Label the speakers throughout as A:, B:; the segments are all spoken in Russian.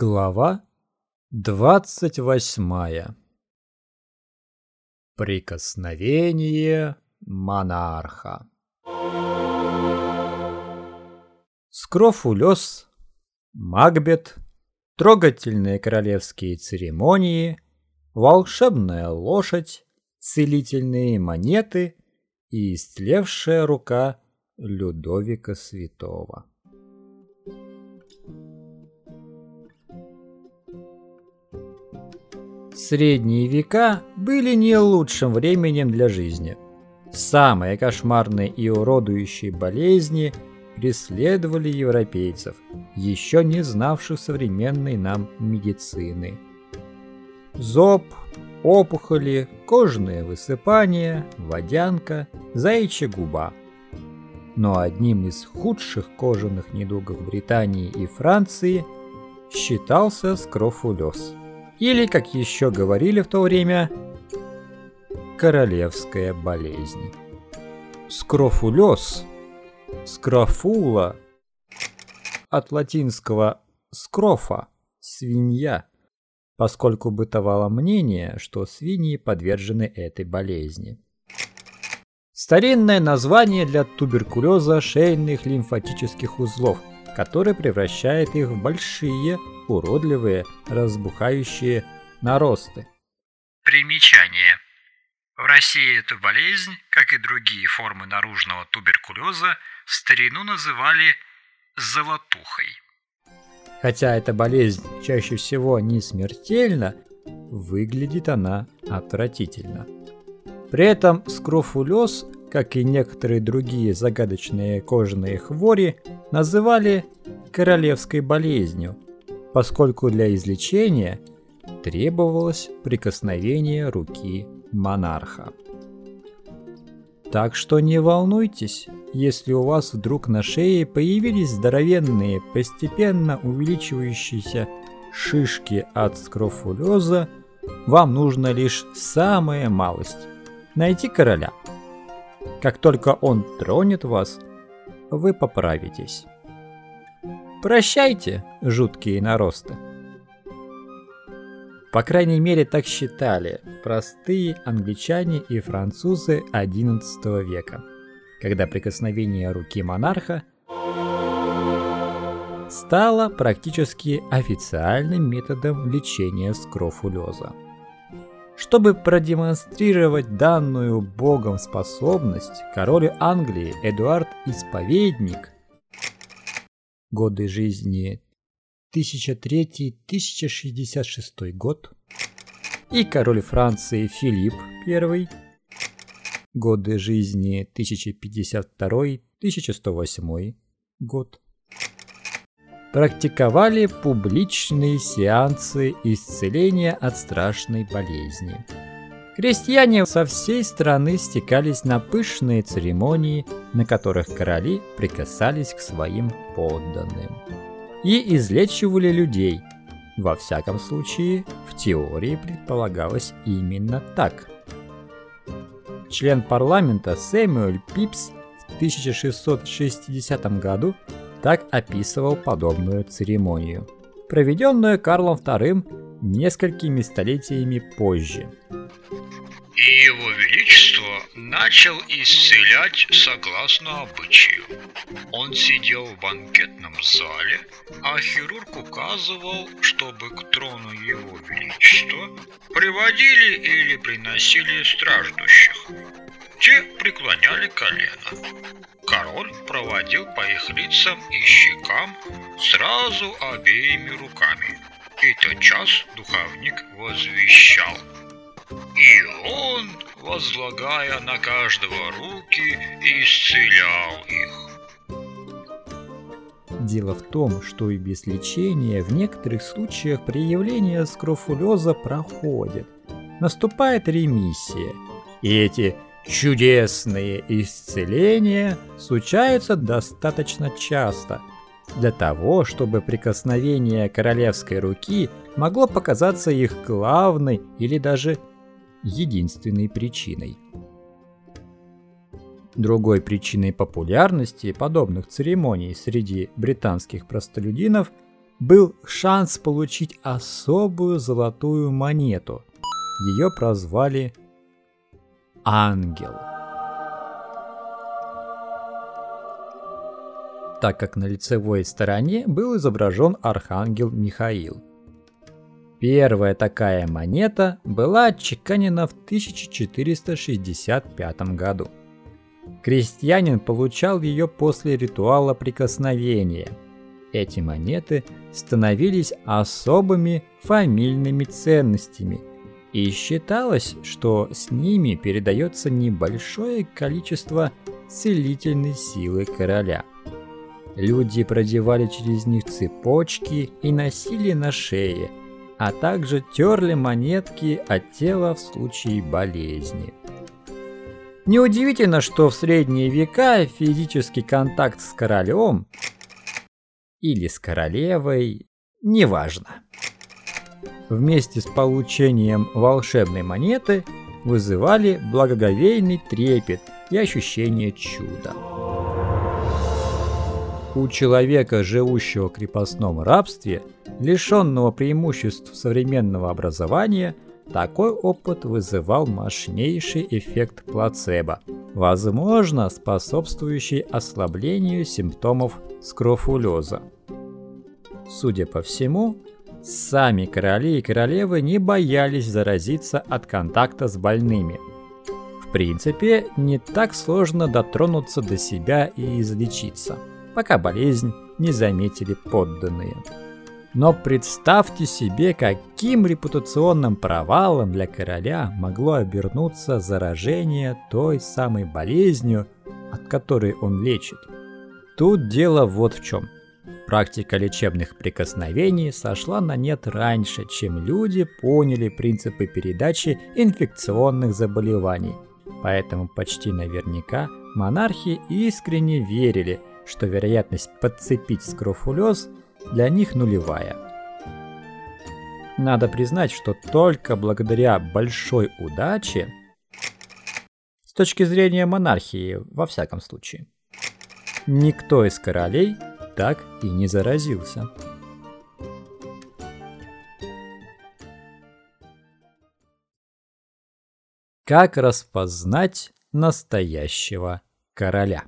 A: Глава двадцать восьмая Прикосновение монарха Скрофулёс, Макбет, трогательные королевские церемонии, волшебная лошадь, целительные монеты и истлевшая рука Людовика Святого. Средние века были не лучшим временем для жизни. Самые кошмарные и уродующие болезни преследовали европейцев, еще не знавших современной нам медицины. Зоб, опухоли, кожные высыпания, водянка, заячья губа. Но одним из худших кожаных недугов Британии и Франции считался скрофулез – или, как еще говорили в то время, королевская болезнь. Скрофулез, скрофула, от латинского скрофа – свинья, поскольку бытовало мнение, что свиньи подвержены этой болезни. Старинное название для туберкулеза шейных лимфатических узлов, который превращает их в большие уродливые, разбухающие наросты.
B: Примечание. В России эту болезнь, как и другие формы наружного туберкулеза, в старину называли золотухой.
A: Хотя эта болезнь чаще всего не смертельна, выглядит она отвратительно. При этом скрофулез, как и некоторые другие загадочные кожаные хвори, называли королевской болезнью – поскольку для излечения требовалось прикосновение руки монарха. Так что не волнуйтесь, если у вас вдруг на шее появились здоровенные, постепенно увеличивающиеся шишки от скрофулеза, вам нужно лишь самая малость – найти короля. Как только он тронет вас, вы поправитесь. Прощайте, жуткие наросты. По крайней мере, так считали простые англичане и французы XI века, когда прикосновение руки монарха стало практически официальным методом лечения скрофулеза. Чтобы продемонстрировать данную богом способность, король Англии Эдуард Исповедник – годы жизни. 1003-1066 год, и король Франции Филипп I, годы жизни 1052-1108 год, практиковали публичные сеансы исцеления от страшной болезни. Крестьяне со всей страны стекались на пышные церемонии, на которых короли прикасались к своим подданным. И излечивали людей. Во всяком случае, в теории предполагалось именно так. Член парламента Сэмюэль Пипс в 1660 году так описывал подобную церемонию, проведенную Карлом II несколькими столетиями позже –
B: и его величество начал исцелять согласно обычаю. Он сидел в банкетном зале, а хирург указывал, чтобы к трону его величества приводили или приносили страждущих. Те преклоняли колено. Король проводил по их лицам и щекам сразу обеими руками. И тотчас духовник возвещал – и он, возлагая на каждого руки, исцелял их.
A: Дело в том, что и без лечения в некоторых случаях проявление скрофулеза проходит. Наступает ремиссия. И эти чудесные исцеления случаются достаточно часто для того, чтобы прикосновение королевской руки могло показаться их главной или даже единственной причиной. Другой причиной популярности подобных церемоний среди британских простолюдинов был шанс получить особую золотую монету. Ее прозвали «Ангел». Так как на лицевой стороне был изображен архангел Михаил. Первая такая монета была отчеканена в 1465 году. Крестьянин получал ее после ритуала прикосновения. Эти монеты становились особыми фамильными ценностями, и считалось, что с ними передается небольшое количество целительной силы короля. Люди продевали через них цепочки и носили на шее, а также терли монетки от тела в случае болезни. Неудивительно, что в средние века физический контакт с королем или с королевой, неважно, вместе с получением волшебной монеты вызывали благоговейный трепет и ощущение чуда. У человека, живущего в крепостном рабстве, лишенного преимуществ современного образования – такой опыт вызывал мощнейший эффект плацебо, возможно, способствующий ослаблению симптомов скрофулеза. Судя по всему, сами короли и королевы не боялись заразиться от контакта с больными. В принципе, не так сложно дотронуться до себя и излечиться, пока болезнь не заметили подданные. Но представьте себе, каким репутационным провалом для короля могло обернуться заражение той самой болезнью, от которой он лечит. Тут дело вот в чем. Практика лечебных прикосновений сошла на нет раньше, чем люди поняли принципы передачи инфекционных заболеваний. Поэтому почти наверняка монархи искренне верили, что вероятность подцепить скрофулез для них нулевая. Надо признать, что только благодаря большой удаче, с точки зрения монархии, во всяком случае, никто из королей так и не заразился. Как распознать настоящего короля?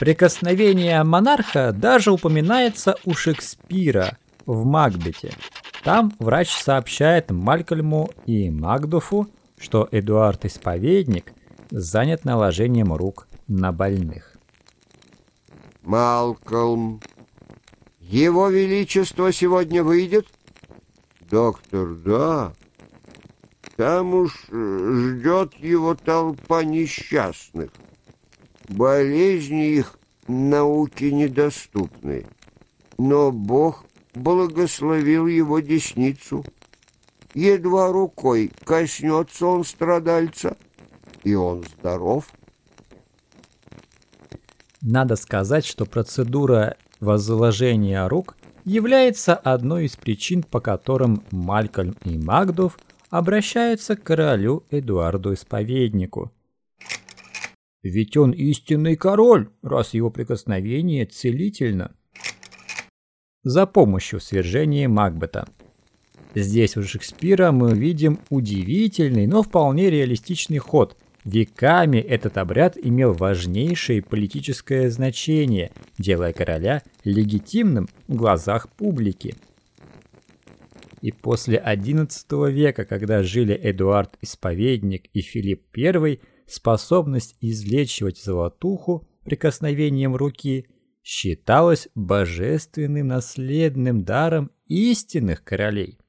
A: Прикосновение монарха даже упоминается у Шекспира в Макбете. Там врач сообщает Малькольму и Макдуфу, что Эдуард Исповедник занят наложением рук на больных.
C: Малкольм, его величество сегодня выйдет? Доктор, да. Там уж ждет его толпа несчастных. Болезни их науке недоступны, но Бог благословил его десницу. Едва рукой коснется он страдальца, и он здоров.
A: Надо сказать, что процедура возложения рук является одной из причин, по которым Малькольм и Магдов обращаются к королю Эдуарду Исповеднику – ведь он истинный король, раз его прикосновение целительно. За помощью в свержении Макбета. Здесь у Шекспира мы видим удивительный, но вполне реалистичный ход. Веками этот обряд имел важнейшее политическое значение, делая короля легитимным в глазах публики. И после XI века, когда жили Эдуард Исповедник и Филипп I, способность излечивать золотуху прикосновением руки считалась божественным наследным даром истинных королей.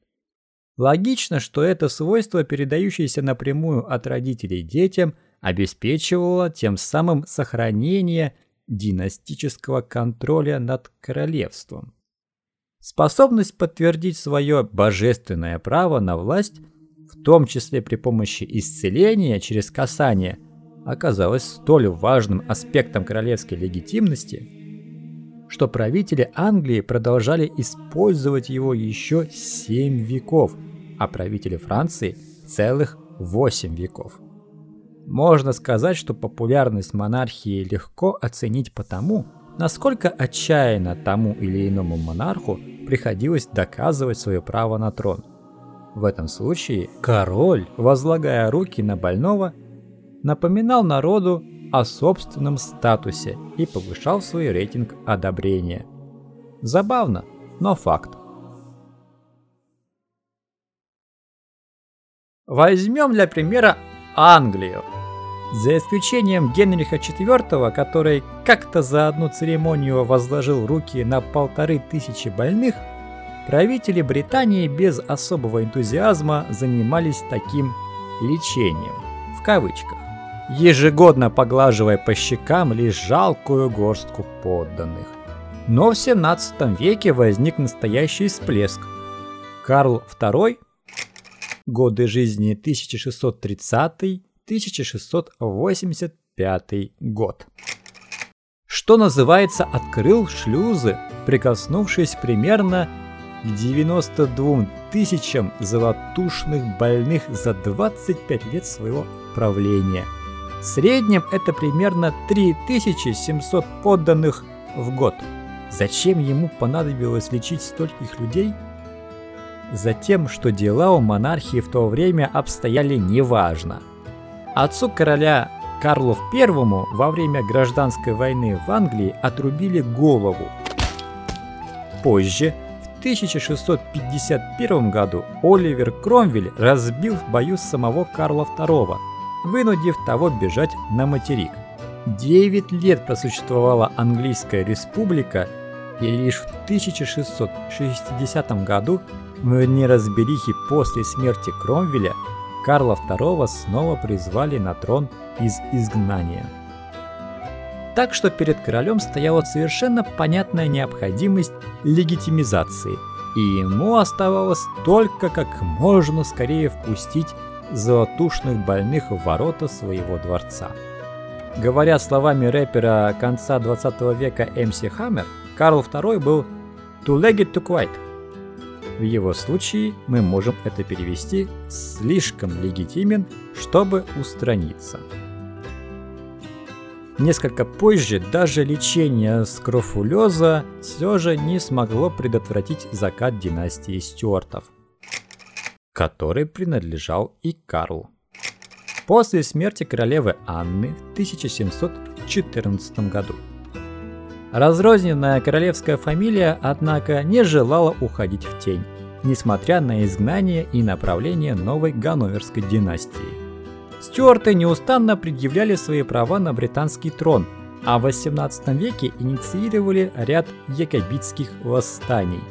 A: Логично, что это свойство, передающееся напрямую от родителей детям, обеспечивало тем самым сохранение династического контроля над королевством. Способность подтвердить свое божественное право на власть в том числе при помощи исцеления через касание, оказалось столь важным аспектом королевской легитимности, что правители Англии продолжали использовать его еще 7 веков, а правители Франции целых 8 веков. Можно сказать, что популярность монархии легко оценить по тому, насколько отчаянно тому или иному монарху приходилось доказывать свое право на трон. В этом случае король, возлагая руки на больного, напоминал народу о собственном статусе и повышал свой рейтинг одобрения. Забавно, но факт. Возьмем для примера Англию. За исключением Генриха IV, который как-то за одну церемонию возложил руки на полторы тысячи больных, правители Британии без особого энтузиазма занимались таким «лечением» в кавычках, ежегодно поглаживая по щекам лишь жалкую горстку подданных. Но в 17 веке возник настоящий всплеск. Карл II, годы жизни 1630 1685 год. Что называется, открыл шлюзы, прикоснувшись примерно к 92 тысячам золотушных больных за 25 лет своего правления. Среднем это примерно 3700 подданных в год. Зачем ему понадобилось лечить стольких людей? Затем, что дела у монархии в то время обстояли неважно – Отцу короля Карлу I во время гражданской войны в Англии отрубили голову. Позже, в 1651 году, Оливер Кромвель разбил в бою самого Карла II, вынудив того бежать на материк. Девять лет просуществовала Английская республика, и лишь в 1660 году в неразберихе после смерти Кромвеля Карла II снова призвали на трон из изгнания. Так что перед королем стояла совершенно понятная необходимость легитимизации, и ему оставалось только как можно скорее впустить золотушных больных в ворота своего дворца. Говоря словами рэпера конца 20 века MC Hammer, Карл II был «too legged to quite», в его случае мы можем это перевести «слишком легитимен, чтобы устраниться». Несколько позже даже лечение скрофулеза все же не смогло предотвратить закат династии Стюартов, которой принадлежал и Карл. После смерти королевы Анны в 1714 году Разрозненная королевская фамилия, однако, не желала уходить в тень, несмотря на изгнание и направление новой Ганноверской династии. Стюарты неустанно предъявляли свои права на британский трон, а в XVIII веке инициировали ряд якобитских восстаний.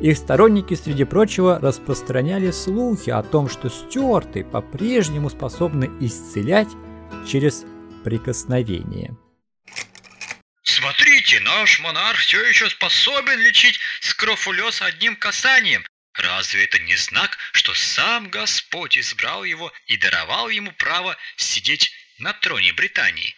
A: Их сторонники, среди прочего, распространяли слухи о том, что стюарты по-прежнему способны исцелять через прикосновение.
B: Смотрите, наш монарх все еще способен лечить скрофулез одним касанием. Разве это не знак, что сам Господь избрал его и даровал ему право сидеть на троне Британии?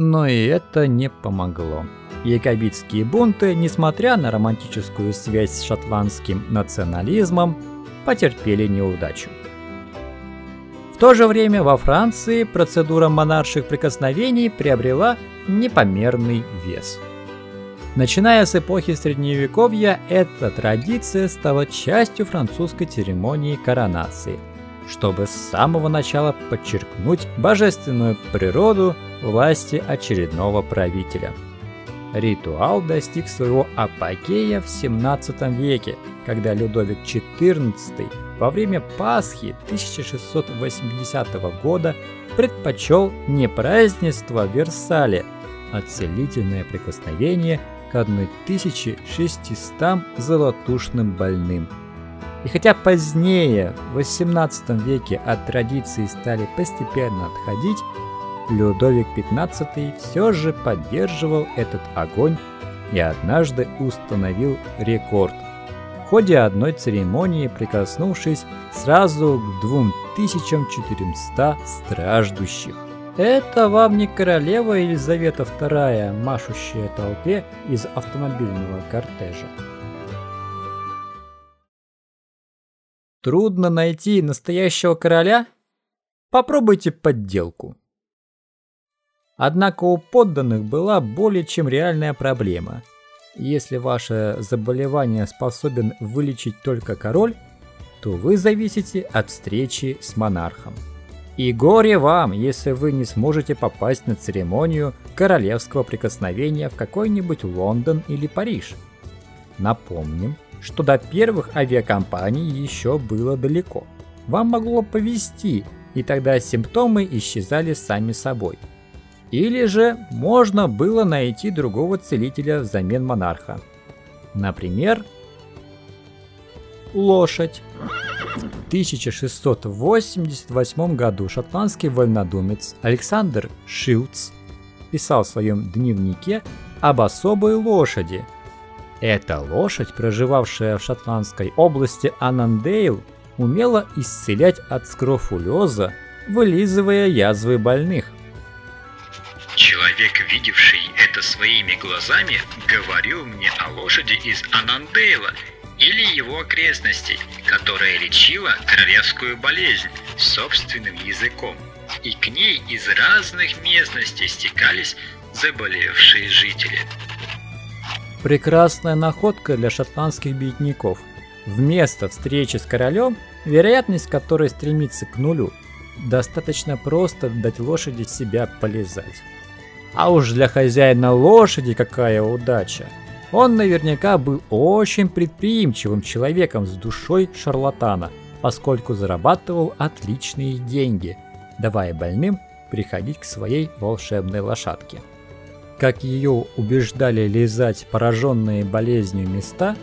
A: Но и это не помогло. Якобитские бунты, несмотря на романтическую связь с шотландским национализмом, потерпели неудачу. В то же время во Франции процедура монарших прикосновений приобрела непомерный вес. Начиная с эпохи Средневековья, эта традиция стала частью французской церемонии коронации, чтобы с самого начала подчеркнуть божественную природу власти очередного правителя. Ритуал достиг своего апогея в 17 веке, когда Людовик XIV во время Пасхи 1680 года предпочел не празднество Версале, а целительное прикосновение к 1600 золотушным больным. И хотя позднее, в XVIII веке от традиции стали постепенно отходить, Людовик XV все же поддерживал этот огонь и однажды установил рекорд – в ходе одной церемонии прикоснувшись сразу к 2400 страждущих. Это вам не королева Елизавета II, машущая толпе из автомобильного кортежа. Трудно найти настоящего короля? Попробуйте подделку. Однако у подданных была более чем реальная проблема. Если ваше заболевание способен вылечить только король, то вы зависите от встречи с монархом. И горе вам, если вы не сможете попасть на церемонию королевского прикосновения в какой-нибудь Лондон или Париж. Напомним, что до первых авиакомпаний еще было далеко. Вам могло повезти, и тогда симптомы исчезали сами собой – или же можно было найти другого целителя взамен монарха. Например, лошадь. В 1688 году шотландский вольнодумец Александр Шилдс писал в своем дневнике об особой лошади. Эта лошадь, проживавшая в шотландской области Анандейл, умела исцелять от скрофулеза, вылизывая язвы больных.
B: Человек, видевший это своими глазами, говорил мне о лошади из Анандейла или его окрестностей, которая лечила королевскую болезнь собственным языком. И к ней из разных местностей стекались заболевшие жители.
A: Прекрасная находка для шотландских бедняков. Вместо встречи с королем, вероятность которой стремится к нулю, достаточно просто дать лошади себя полезать. А уж для хозяина лошади какая удача. Он наверняка был очень предприимчивым человеком с душой шарлатана, поскольку зарабатывал отличные деньги, давая больным приходить к своей волшебной лошадке. Как ее убеждали лизать пораженные болезнью места,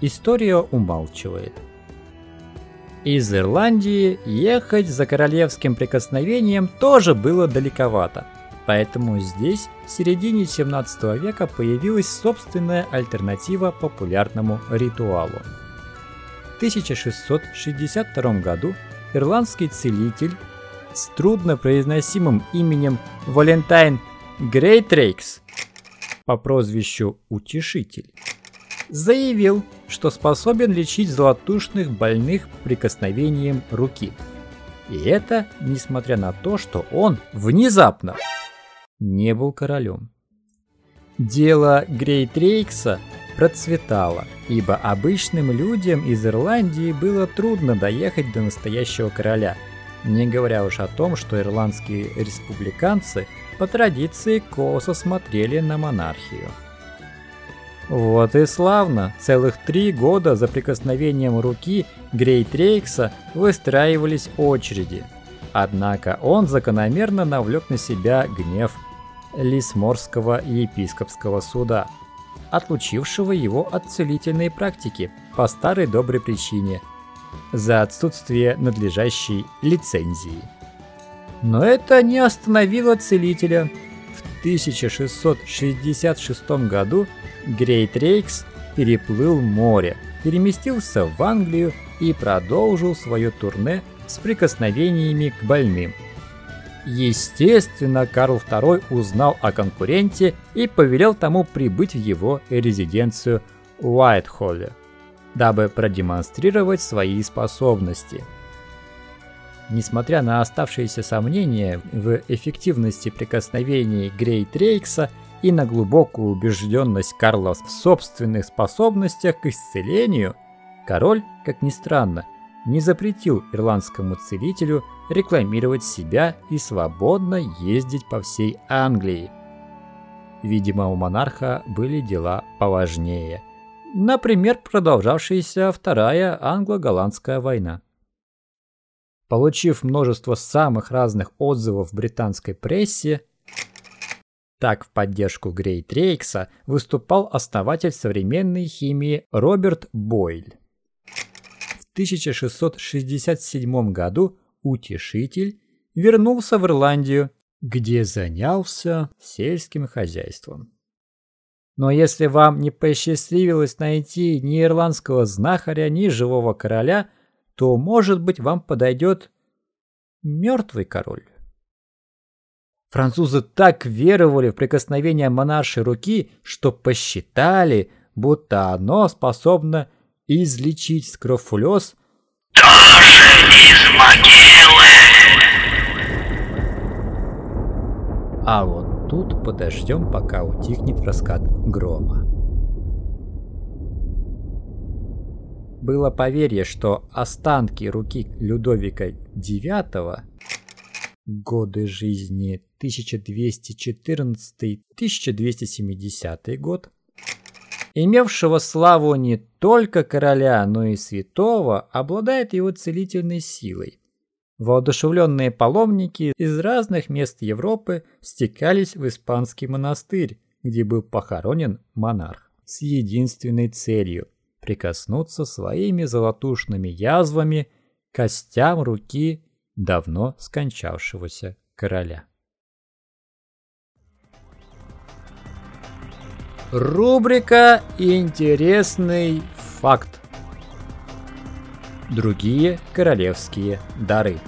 A: история умалчивает. Из Ирландии ехать за королевским прикосновением тоже было далековато – Поэтому здесь в середине 17 века появилась собственная альтернатива популярному ритуалу. В 1662 году ирландский целитель с труднопроизносимым именем Валентайн Грейтрейкс по прозвищу Утешитель заявил, что способен лечить золотушных больных прикосновением руки. И это несмотря на то, что он внезапно не был королем. Дело Грейтрейкса процветало, ибо обычным людям из Ирландии было трудно доехать до настоящего короля, не говоря уж о том, что ирландские республиканцы по традиции косо смотрели на монархию. Вот и славно, целых три года за прикосновением руки Грейтрейкса выстраивались очереди. Однако он закономерно навлек на себя гнев Лисморского епископского суда, отлучившего его от целительной практики по старой доброй причине за отсутствие надлежащей лицензии. Но это не остановило целителя. В 1666 году Грейт Рейкс переплыл море, переместился в Англию и продолжил свое турне с прикосновениями к больным – Естественно, Карл II узнал о конкуренте и повелел тому прибыть в его резиденцию Уайтхолле, дабы продемонстрировать свои способности. Несмотря на оставшиеся сомнения в эффективности прикосновений Грейт Рейкса и на глубокую убежденность Карла в собственных способностях к исцелению, король, как ни странно, не запретил ирландскому целителю рекламировать себя и свободно ездить по всей Англии. Видимо, у монарха были дела поважнее. Например, продолжавшаяся Вторая англо-голландская война. Получив множество самых разных отзывов в британской прессе, так в поддержку Грейт Рейкса выступал основатель современной химии Роберт Бойль. 1667 году утешитель вернулся в Ирландию, где занялся сельским хозяйством. Но если вам не посчастливилось найти ни ирландского знахаря, ни живого короля, то, может быть, вам подойдет мертвый король. Французы так веровали в прикосновение монаршей руки, что посчитали, будто оно способно излечить скрофулез
B: Даже из могилы!
A: А вот тут подождем, пока утихнет раскат грома. Было поверье, что останки руки Людовика IX годы жизни 1214-1270 год, имевшего славу не только короля, но и святого, обладает его целительной силой. Воодушевленные паломники из разных мест Европы стекались в испанский монастырь, где был похоронен монарх, с единственной целью – прикоснуться своими золотушными язвами к костям руки давно скончавшегося короля. Рубрика «Интересный факт». Другие королевские дары.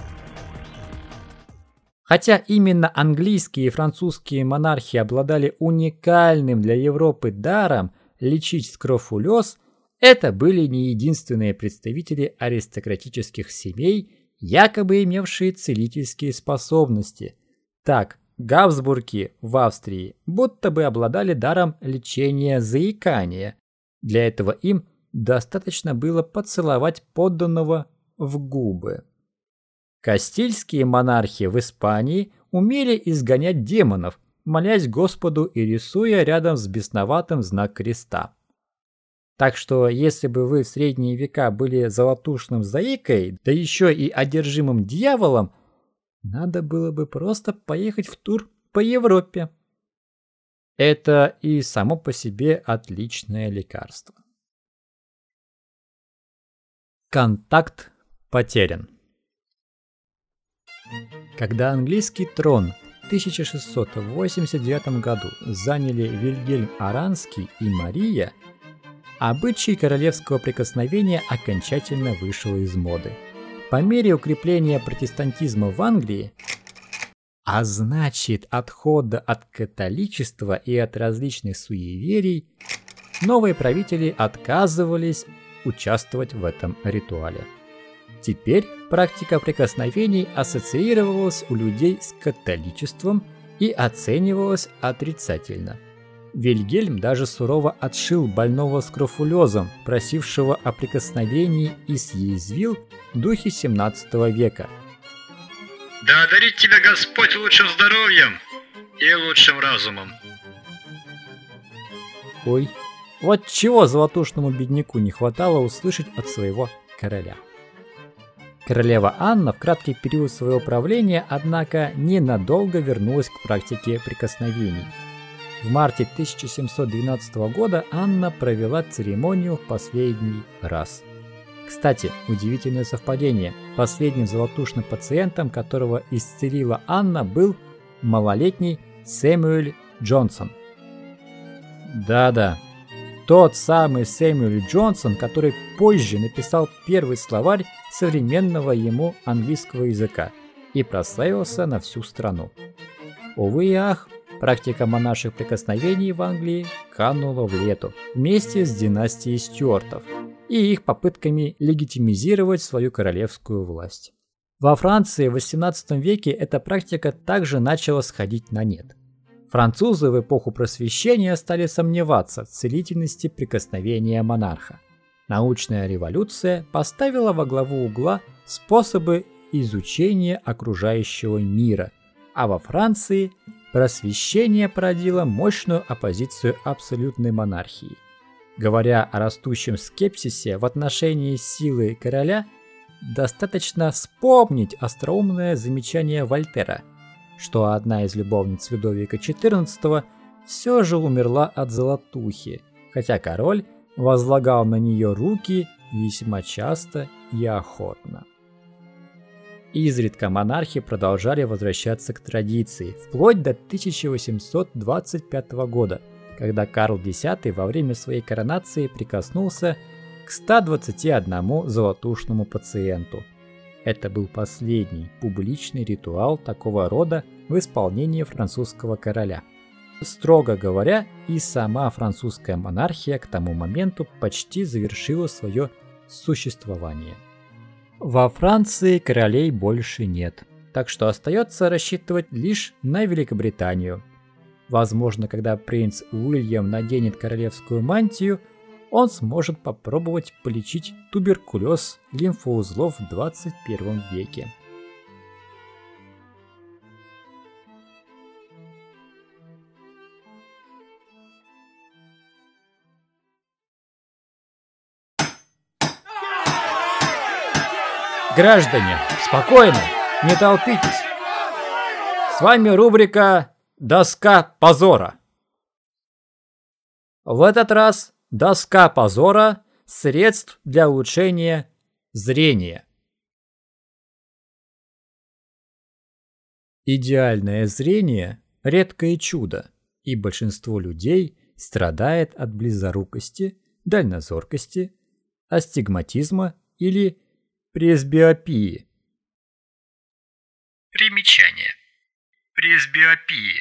A: Хотя именно английские и французские монархи обладали уникальным для Европы даром лечить скрофулез, это были не единственные представители аристократических семей, якобы имевшие целительские способности. Так, Габсбурги в Австрии будто бы обладали даром лечения заикания. Для этого им достаточно было поцеловать подданного в губы. Кастильские монархи в Испании умели изгонять демонов, молясь Господу и рисуя рядом с бесноватым знак креста. Так что, если бы вы в средние века были золотушным заикой, да еще и одержимым дьяволом, надо было бы просто поехать в тур по Европе. Это и само по себе отличное лекарство. Контакт потерян. Когда английский трон в 1689 году заняли Вильгельм Аранский и Мария – обычай королевского прикосновения окончательно вышел из моды. По мере укрепления протестантизма в Англии, а значит отхода от католичества и от различных суеверий, новые правители отказывались участвовать в этом ритуале. Теперь практика прикосновений ассоциировалась у людей с католичеством и оценивалась отрицательно – Вильгельм даже сурово отшил больного скрофулезом, просившего о прикосновении и съязвил в духе 17 века.
B: Да одарит тебя Господь лучшим здоровьем и лучшим разумом.
A: Ой, вот чего золотушному бедняку не хватало услышать от своего короля. Королева Анна в краткий период своего правления, однако, ненадолго вернулась к практике прикосновений – в марте 1712 года Анна провела церемонию в последний раз. Кстати, удивительное совпадение. Последним золотушным пациентом, которого исцелила Анна, был малолетний Сэмюэль Джонсон. Да-да, тот самый Сэмюэль Джонсон, который позже написал первый словарь современного ему английского языка и прославился на всю страну. Увы и ах, Практика монарших прикосновений в Англии канула в лету вместе с династией Стюартов и их попытками легитимизировать свою королевскую власть. Во Франции в XVIII веке эта практика также начала сходить на нет. Французы в эпоху просвещения стали сомневаться в целительности прикосновения монарха. Научная революция поставила во главу угла способы изучения окружающего мира, а во Франции Просвещение породило мощную оппозицию абсолютной монархии. Говоря о растущем скепсисе в отношении силы короля, достаточно вспомнить остроумное замечание Вольтера, что одна из любовниц Людовика XIV все же умерла от золотухи, хотя король возлагал на нее руки весьма часто и охотно. Изредка монархи продолжали возвращаться к традиции, вплоть до 1825 года, когда Карл X во время своей коронации прикоснулся к 121 золотушному пациенту. Это был последний публичный ритуал такого рода в исполнении французского короля. Строго говоря, и сама французская монархия к тому моменту почти завершила свое существование. Во Франции королей больше нет, так что остается рассчитывать лишь на Великобританию. Возможно, когда принц Уильям наденет королевскую мантию, он сможет попробовать полечить туберкулез лимфоузлов в 21 веке. Граждане, спокойно, не толпитесь. С вами рубрика «Доска позора». В этот раз доска позора средств для улучшения зрения. Идеальное зрение – редкое чудо, и большинство людей страдает от близорукости, дальнозоркости, астигматизма или пресбиопии.
B: Примечание. Пресбиопии.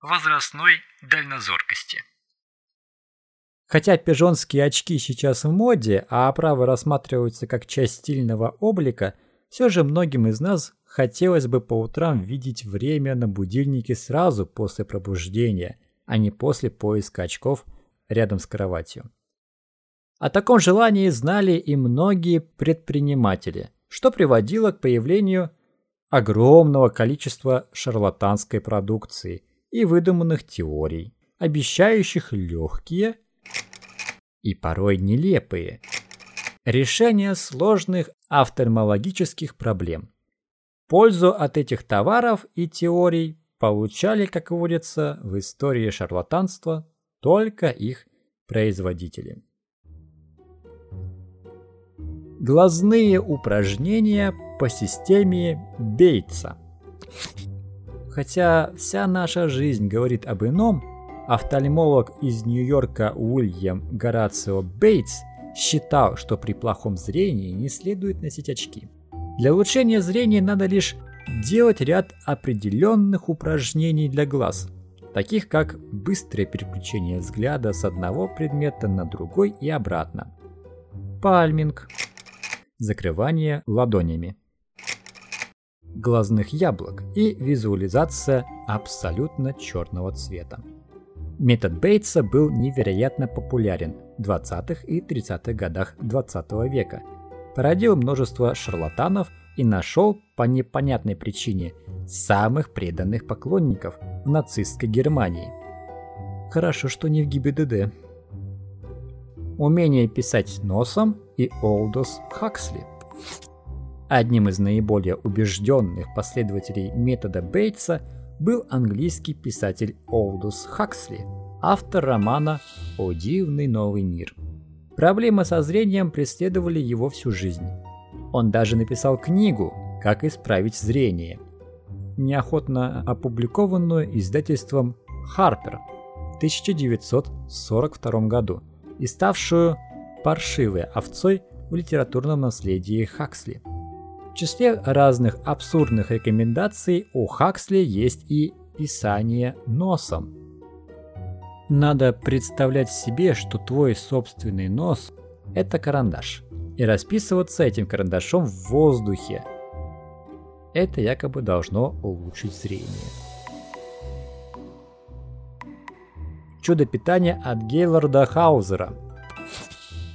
B: Возрастной дальнозоркости.
A: Хотя пижонские очки сейчас в моде, а оправы рассматриваются как часть стильного облика, все же многим из нас хотелось бы по утрам видеть время на будильнике сразу после пробуждения, а не после поиска очков рядом с кроватью. О таком желании знали и многие предприниматели, что приводило к появлению огромного количества шарлатанской продукции и выдуманных теорий, обещающих легкие и порой нелепые решения сложных офтальмологических проблем. Пользу от этих товаров и теорий получали, как говорится, в истории шарлатанства только их производители. Глазные упражнения по системе Бейтса. Хотя вся наша жизнь говорит об ином, офтальмолог из Нью-Йорка Уильям Горацио Бейтс считал, что при плохом зрении не следует носить очки. Для улучшения зрения надо лишь делать ряд определенных упражнений для глаз, таких как быстрое переключение взгляда с одного предмета на другой и обратно, пальминг, закрывание ладонями глазных яблок и визуализация абсолютно черного цвета. Метод Бейтса был невероятно популярен в 20-х и 30-х годах 20 века, породил множество шарлатанов и нашел по непонятной причине самых преданных поклонников в нацистской Германии. Хорошо, что не в ГИБДД умение писать носом и Олдос Хаксли. Одним из наиболее убежденных последователей метода Бейтса был английский писатель Олдус Хаксли, автор романа «О дивный новый мир». Проблемы со зрением преследовали его всю жизнь. Он даже написал книгу «Как исправить зрение», неохотно опубликованную издательством Harper в 1942 году – и ставшую паршивой овцой в литературном наследии Хаксли. В числе разных абсурдных рекомендаций у Хаксли есть и писание носом. Надо представлять себе, что твой собственный нос – это карандаш, и расписываться этим карандашом в воздухе. Это якобы должно улучшить зрение. Чудо питания от Гейлорда Хаузера.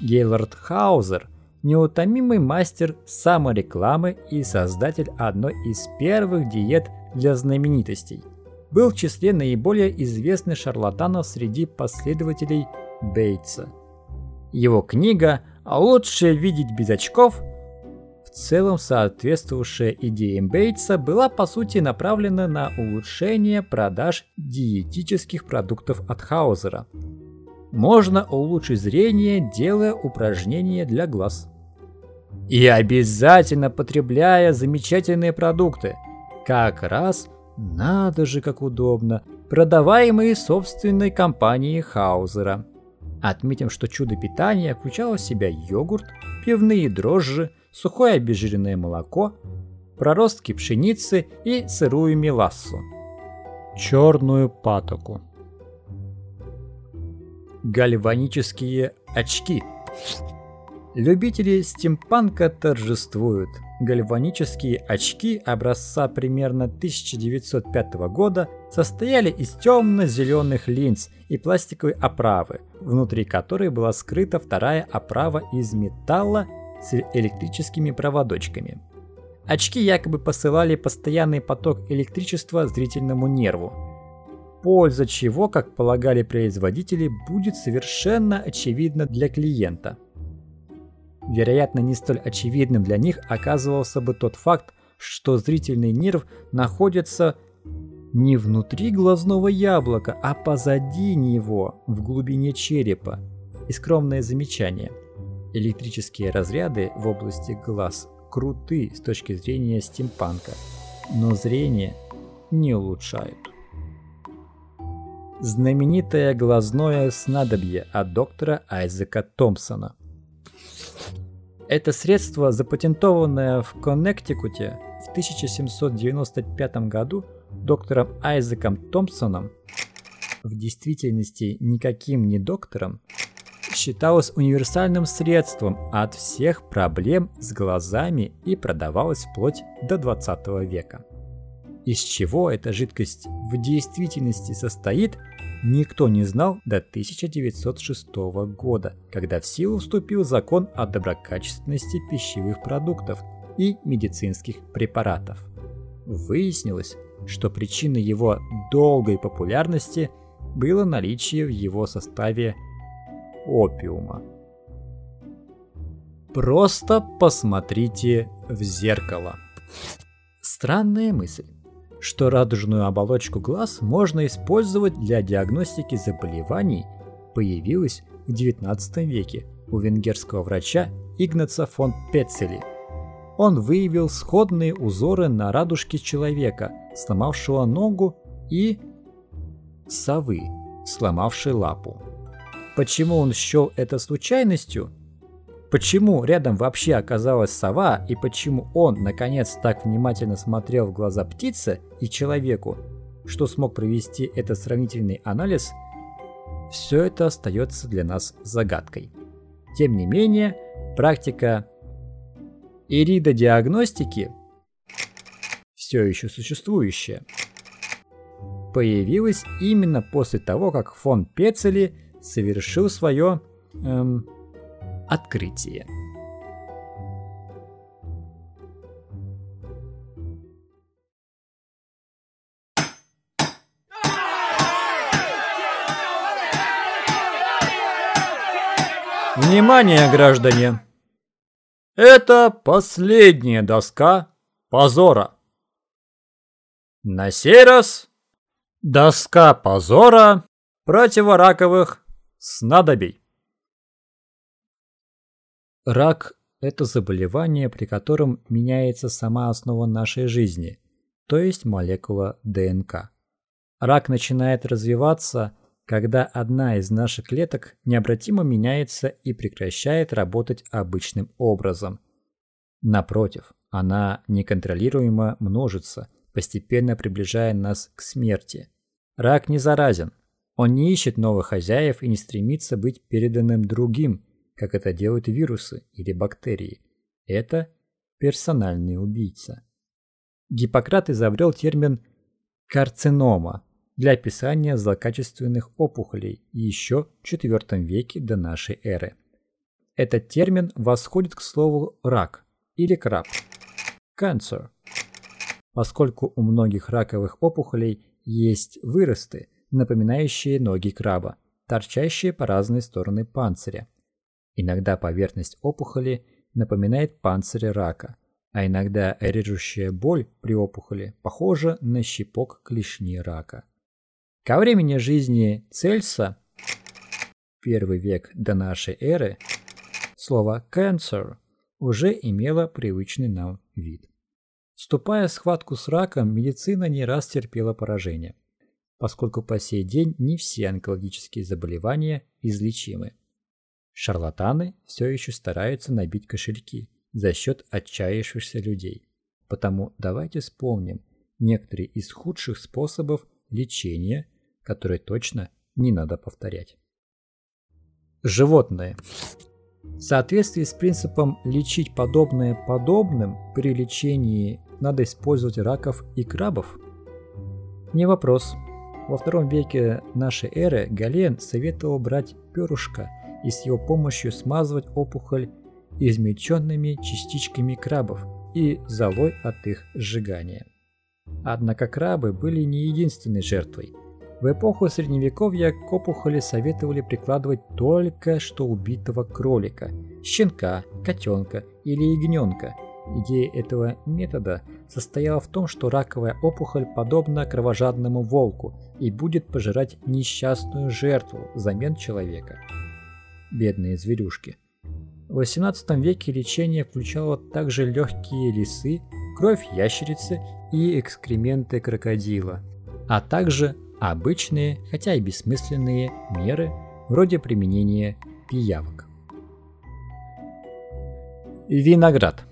A: Гейлорд Хаузер – неутомимый мастер саморекламы и создатель одной из первых диет для знаменитостей. Был в числе наиболее известных шарлатанов среди последователей Бейтса. Его книга «Лучше видеть без очков» целом соответствовавшая идеям Бейтса, была по сути направлена на улучшение продаж диетических продуктов от Хаузера. Можно улучшить зрение, делая упражнения для глаз. И обязательно потребляя замечательные продукты. Как раз надо же как удобно, продаваемые собственной компанией Хаузера. Отметим, что чудо питания включало в себя йогурт, пивные дрожжи, сухое обезжиренное молоко, проростки пшеницы и сырую мелассу. Черную патоку. Гальванические очки. Любители стимпанка торжествуют. Гальванические очки образца примерно 1905 года состояли из темно-зеленых линз и пластиковой оправы, внутри которой была скрыта вторая оправа из металла с электрическими проводочками. Очки якобы посылали постоянный поток электричества зрительному нерву, польза чего, как полагали производители, будет совершенно очевидна для клиента. Вероятно, не столь очевидным для них оказывался бы тот факт, что зрительный нерв находится не внутри глазного яблока, а позади него, в глубине черепа. И скромное замечание. Электрические разряды в области глаз круты с точки зрения стимпанка, но зрение не улучшают знаменитое глазное снадобье от доктора Айзека Томпсона. Это средство, запатентованное в Коннектикуте в 1795 году доктором Айзеком Томпсоном, в действительности никаким не доктором, считалось универсальным средством от всех проблем с глазами и продавалось вплоть до 20 века. Из чего эта жидкость в действительности состоит, никто не знал до 1906 года, когда в силу вступил закон о доброкачественности пищевых продуктов и медицинских препаратов. Выяснилось, что причиной его долгой популярности было наличие в его составе опиума. Просто посмотрите в зеркало. Странная мысль что радужную оболочку глаз можно использовать для диагностики заболеваний, появилась в XIX веке у венгерского врача Игнаца фон Пецели. Он выявил сходные узоры на радужке человека, сломавшего ногу, и совы, сломавшей лапу. Почему он счел это случайностью, Почему рядом вообще оказалась сова и почему он, наконец, так внимательно смотрел в глаза птице и человеку, что смог провести этот сравнительный анализ, все это остается для нас загадкой. Тем не менее, практика иридодиагностики, все еще существующая, появилась именно после того, как фон Пецели совершил свое эм, Открытие. Внимание, граждане! Это последняя доска позора. На сей раз доска позора противораковых снадобий. Рак – это заболевание, при котором меняется сама основа нашей жизни, то есть молекула ДНК. Рак начинает развиваться, когда одна из наших клеток необратимо меняется и прекращает работать обычным образом. Напротив, она неконтролируемо множится, постепенно приближая нас к смерти. Рак не заразен. Он не ищет новых хозяев и не стремится быть переданным другим – как это делают вирусы или бактерии. Это персональный убийца. Гиппократ изобрел термин «карцинома» для описания злокачественных опухолей еще в IV веке до нашей эры. Этот термин восходит к слову «рак» или «краб» – «cancer», поскольку у многих раковых опухолей есть выросты, напоминающие ноги краба, торчащие по разные стороны панциря. Иногда поверхность опухоли напоминает панцирь рака, а иногда режущая боль при опухоли похожа на щипок клешни рака. Ко времени жизни Цельса, первый век до нашей эры, слово «cancer» уже имело привычный нам вид. Вступая в схватку с раком, медицина не раз терпела поражение, поскольку по сей день не все онкологические заболевания излечимы. Шарлатаны все еще стараются набить кошельки, за счет отчаявшихся людей. Потому давайте вспомним некоторые из худших способов лечения, которые точно не надо повторять. Животные. В соответствии с принципом лечить подобное подобным, при лечении надо использовать раков и крабов? Не вопрос. Во втором веке нашей эры Гален советовал брать перышко и с его помощью смазывать опухоль измельченными частичками крабов и золой от их сжигания. Однако крабы были не единственной жертвой. В эпоху Средневековья к опухоли советовали прикладывать только что убитого кролика, щенка, котенка или ягненка. Идея этого метода состояла в том, что раковая опухоль подобна кровожадному волку и будет пожирать несчастную жертву взамен человека. Бедные зверюшки. В XVIII веке лечение включало также легкие лисы, кровь ящерицы и экскременты крокодила, а также обычные, хотя и бессмысленные меры, вроде применения пиявок. Виноград.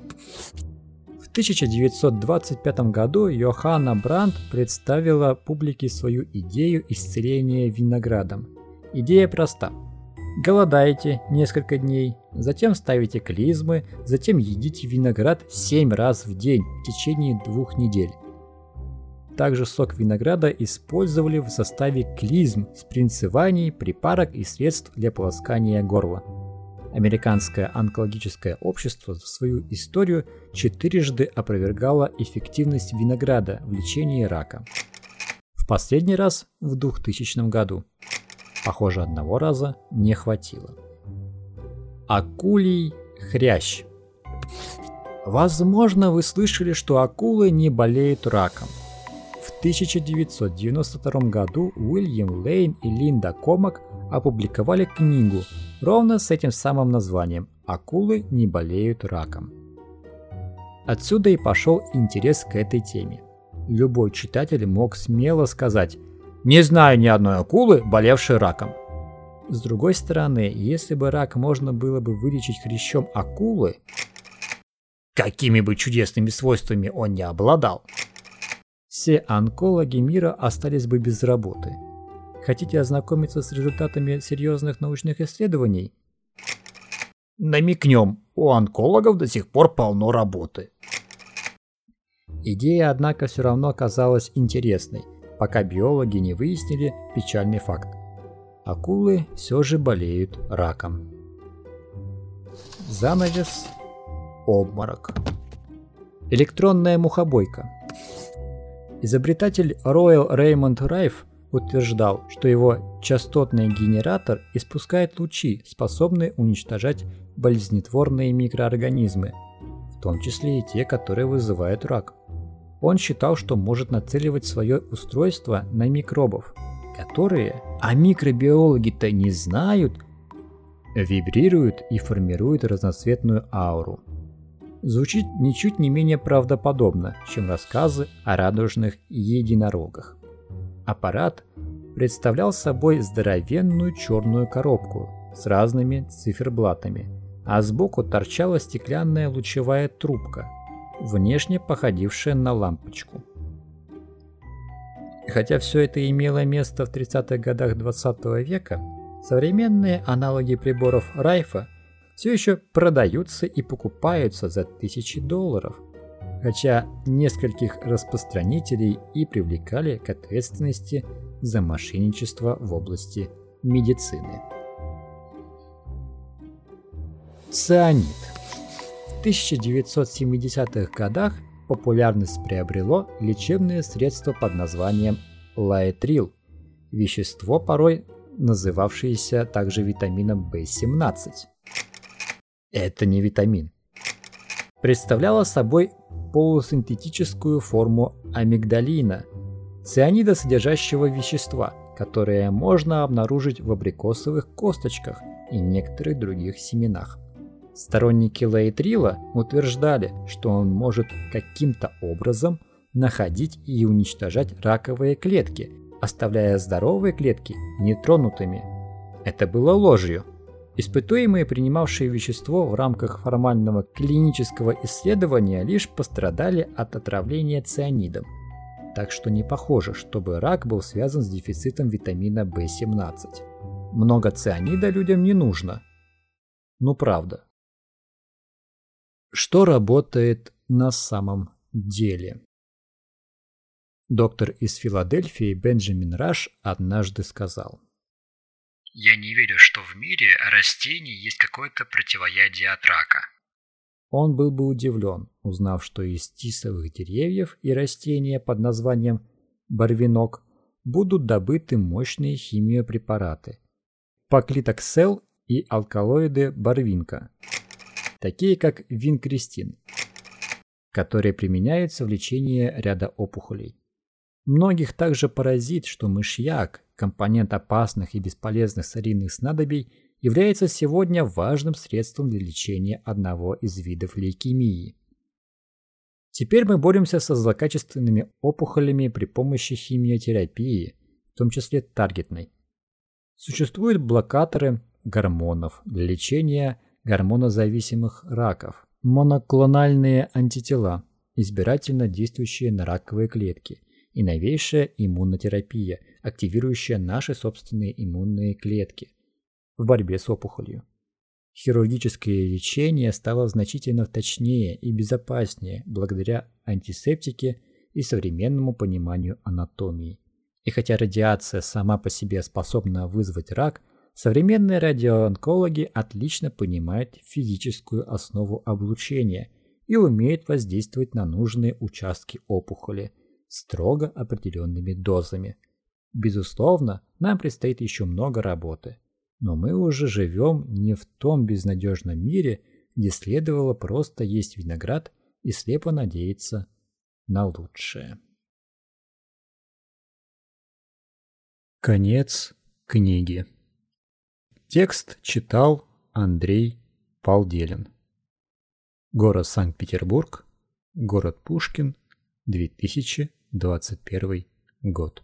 A: В 1925 году Йоханна Брандт представила публике свою идею исцеления виноградом. Идея проста. Голодаете несколько дней, затем ставите клизмы, затем едите виноград 7 раз в день в течение двух недель. Также сок винограда использовали в составе клизм, спринцеваний, припарок и средств для полоскания горла. Американское онкологическое общество в свою историю четырежды опровергало эффективность винограда в лечении рака. В последний раз в 2000 году. Похоже, одного раза не хватило. Акулий хрящ. Возможно, вы слышали, что акулы не болеют раком – 1992 году Уильям Лейн и Линда Комак опубликовали книгу ровно с этим самым названием «Акулы не болеют раком». Отсюда и пошел интерес к этой теме. Любой читатель мог смело сказать «Не знаю ни одной акулы, болевшей раком». С другой стороны, если бы рак можно было бы вылечить хрящом акулы, какими бы чудесными свойствами он не обладал, все онкологи мира остались бы без работы. Хотите ознакомиться с результатами серьезных научных исследований? Намекнем, у онкологов до сих пор полно работы. Идея, однако, все равно оказалась интересной, пока биологи не выяснили печальный факт. Акулы все же болеют раком. Занавес. Обморок. Электронная мухобойка. Изобретатель Royal Raymond Райф утверждал, что его частотный генератор испускает лучи, способные уничтожать болезнетворные микроорганизмы, в том числе и те, которые вызывают рак. Он считал, что может нацеливать свое устройство на микробов, которые, а микробиологи-то не знают, вибрируют и формируют разноцветную ауру звучит ничуть не менее правдоподобно, чем рассказы о радужных единорогах. Аппарат представлял собой здоровенную черную коробку с разными циферблатами, а сбоку торчала стеклянная лучевая трубка, внешне походившая на лампочку. Хотя все это имело место в 30-х годах 20 века, современные аналоги приборов Райфа все еще продаются и покупаются за тысячи долларов, хотя нескольких распространителей и привлекали к ответственности за мошенничество в области медицины. Цианид. В 1970-х годах популярность приобрело лечебное средство под названием лаэтрил, вещество порой называвшееся также витамином В17 это не витамин. Представляла собой полусинтетическую форму амигдалина, цианида содержащего вещества, которое можно обнаружить в абрикосовых косточках и некоторых других семенах. Сторонники лейтрила утверждали, что он может каким-то образом находить и уничтожать раковые клетки, оставляя здоровые клетки нетронутыми. Это было ложью. Испытуемые, принимавшие вещество в рамках формального клинического исследования, лишь пострадали от отравления цианидом. Так что не похоже, чтобы рак был связан с дефицитом витамина В17. Много цианида людям не нужно. Ну правда. Что работает на самом деле? Доктор из Филадельфии Бенджамин Раш однажды сказал.
B: Я не верю, в мире растений есть какое-то противоядие от рака.
A: Он был бы удивлен, узнав, что из тисовых деревьев и растения под названием барвинок будут добыты мощные химиопрепараты – поклитоксел и алкалоиды барвинка, такие как винкристин, которые применяются в лечении ряда опухолей. Многих также поразит, что мышьяк, компонент опасных и бесполезных соринных снадобий, является сегодня важным средством для лечения одного из видов лейкемии. Теперь мы боремся со злокачественными опухолями при помощи химиотерапии, в том числе таргетной. Существуют блокаторы гормонов для лечения гормонозависимых раков, моноклональные антитела, избирательно действующие на раковые клетки – и новейшая иммунотерапия, активирующая наши собственные иммунные клетки в борьбе с опухолью. Хирургическое лечение стало значительно точнее и безопаснее благодаря антисептике и современному пониманию анатомии. И хотя радиация сама по себе способна вызвать рак, современные радиоонкологи отлично понимают физическую основу облучения и умеют воздействовать на нужные участки опухоли – строго определенными дозами. Безусловно, нам предстоит еще много работы, но мы уже живем не в том безнадежном мире, где следовало просто есть виноград и слепо надеяться на лучшее. Конец книги. Текст читал Андрей Полделин. Город Санкт-Петербург, город Пушкин, 2000 21 год.